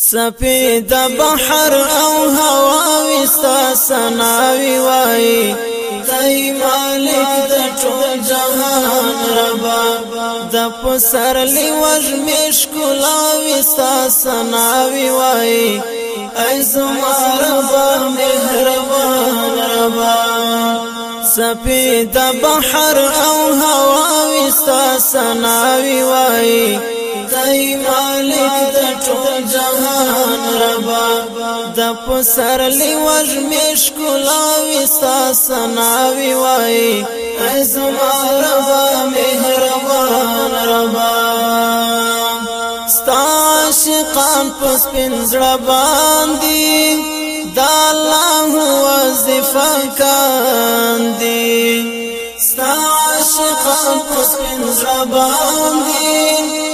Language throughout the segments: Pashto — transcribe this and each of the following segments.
سپید بحر او هوا وستا سناوی وای دای مالک د ټول جهان ربا د پسر لی وج مش کولا وستا سناوی وای ای زما ربا مهربان ربا سپید بحر او هوا وستا سناوی وای دای مالک د ټول جهان ربا د پسر لوج مش کولا وستا سنا وی وای ازما ربا مهربان ربا ستا عاشقان پس پنځړه باندې دا الله وظیفه کاندي ستا عاشقان پس پنځه باندې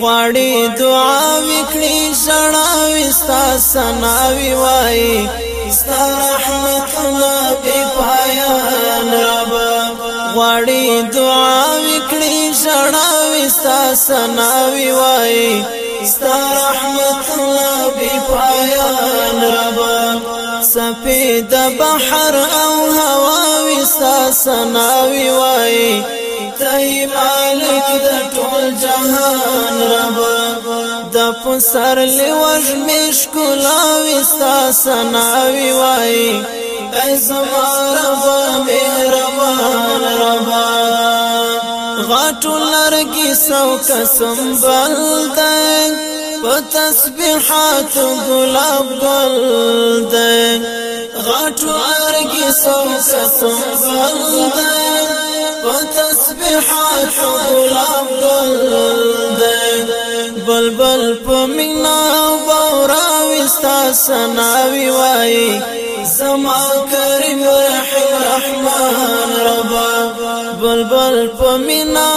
غواړي دعا وکړي شړا وستا سناوي وای ستا رحمت الله به پایا رب غواړي دعا وکړي شړا وستا سناوي وای ستا رحمت الله به پایا رب سپید بحر او هوا ستا سناوي وای ته مالک د ټول جهان رب د پسر لوج مش کولا وستا سناوي وای ای زما رب مهربان رب غاټو لرګي سو قسم بل دای په تسبیحات ګلاب ګل دای غټوار کې سو سسنبل په تسبيحات غلام بل بلبل په مینا باورا وستا سناوي وای زما کریم رحیم رحمان ربا بلبل په مینا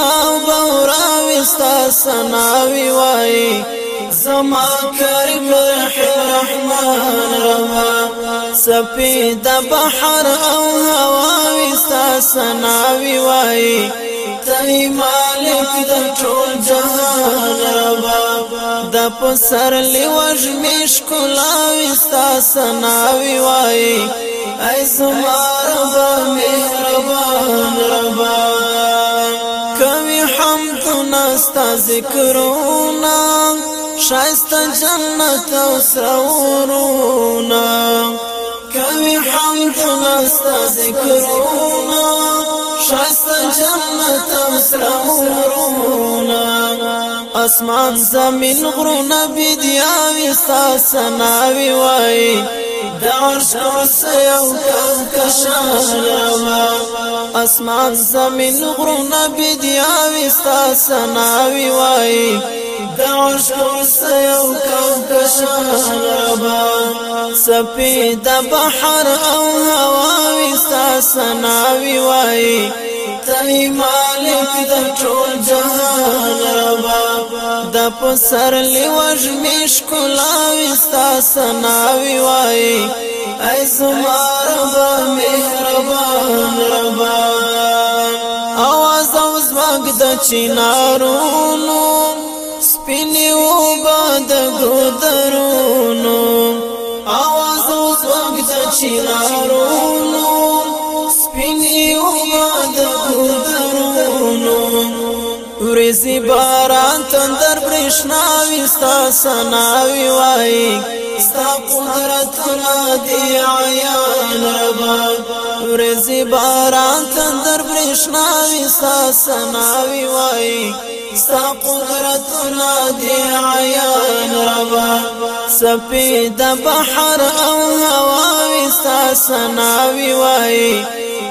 باورا وستا سناوي وای زما کرم رحمان روا سپید بحر او هواوی ستا سناوی وای تای مالک د ټول جهان روا د پسر لوج مش کولاوی ستا سناوی وای ای زما ربا مهربان ربا کمی حمد نستا ذکرونا شایسته جنت او سرورونه کوي حمد نستا ذکرونه شایسته جنت او سرورونه اسمان زمین غرونه بدیاوی ستا سناوی وای د عرش اوس یو کشان اسمان زمین غرونه بدیاوی ستا سناوی وای دعشق سیو کوکش عربا سپید بحر او هواوی ساسناوی وائی تای مالک د ټول جهان ربا د پسر لوج مش کولا وستا سناوي وای ای زمار ربا مهربان ربا اواز اوس وګ د چینارونو او باد ګودرونو اواز اوس وګت چینارونو سپین او باد ګودرونو ورزي باران تندر برښنا وستا سناوي وای ستا قدرت را دی عیان ربا ورزي باران تندر برښنا وستا سناوي وای ستا قدرتنا دی عیان ربا سپید بحر او هواوی ستا سناوی وائی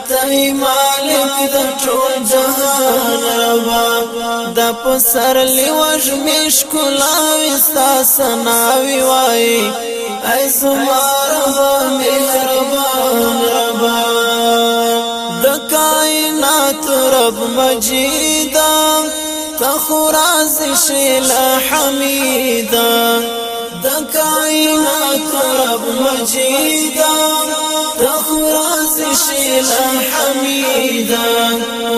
تای مالک دا ټول جهان ربا دا پسر لیوش مشکلاوی ستا سناوی وائی ای سماربا مهربان ربا دا کائنات رب مجیدان تخراز شیلا حمیدا د کائنات رب مجیدا تخراز شیلا حمیدا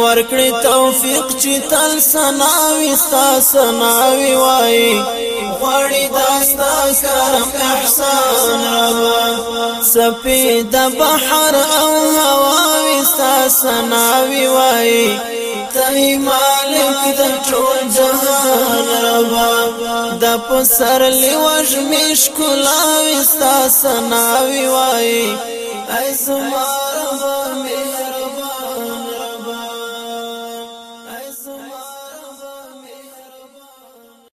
ورکړې توفیق چې تل سناوي ستا سناوي وای غړې داستا کرم احسان روا سپید بحر او هوا وستا سناوي وای دی مالک د ټول جهان رب د پسر لوج مش کولا وستا سناوي وای ای زما رب